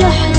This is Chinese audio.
よ。